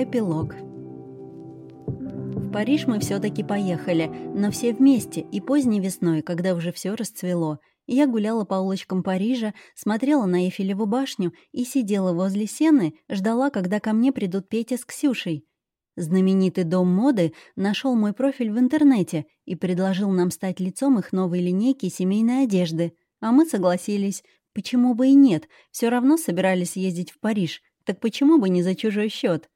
Эпилог. В Париж мы все таки поехали, но все вместе, и поздней весной, когда уже все расцвело. Я гуляла по улочкам Парижа, смотрела на Эйфелеву башню и сидела возле сены, ждала, когда ко мне придут Петя с Ксюшей. Знаменитый дом моды нашел мой профиль в интернете и предложил нам стать лицом их новой линейки семейной одежды. А мы согласились. Почему бы и нет? Все равно собирались ездить в Париж. Так почему бы не за чужой счет?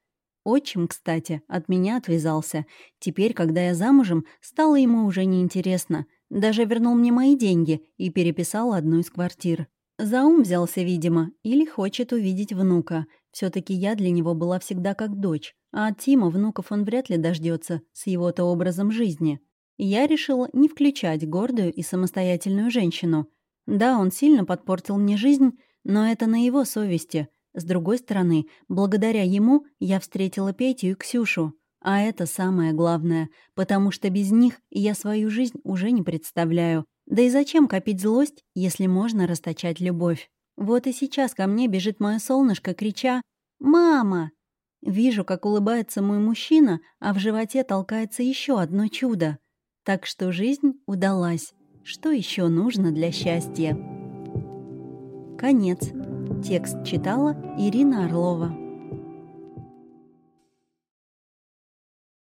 Отчим, кстати, от меня отвязался. Теперь, когда я замужем, стало ему уже неинтересно. Даже вернул мне мои деньги и переписал одну из квартир. За ум взялся, видимо, или хочет увидеть внука. все таки я для него была всегда как дочь, а от Тима внуков он вряд ли дождется с его-то образом жизни. Я решила не включать гордую и самостоятельную женщину. Да, он сильно подпортил мне жизнь, но это на его совести. С другой стороны, благодаря ему я встретила Петю и Ксюшу. А это самое главное, потому что без них я свою жизнь уже не представляю. Да и зачем копить злость, если можно расточать любовь? Вот и сейчас ко мне бежит мое солнышко, крича «Мама!». Вижу, как улыбается мой мужчина, а в животе толкается еще одно чудо. Так что жизнь удалась. Что еще нужно для счастья? Конец. Текст читала Ирина Орлова.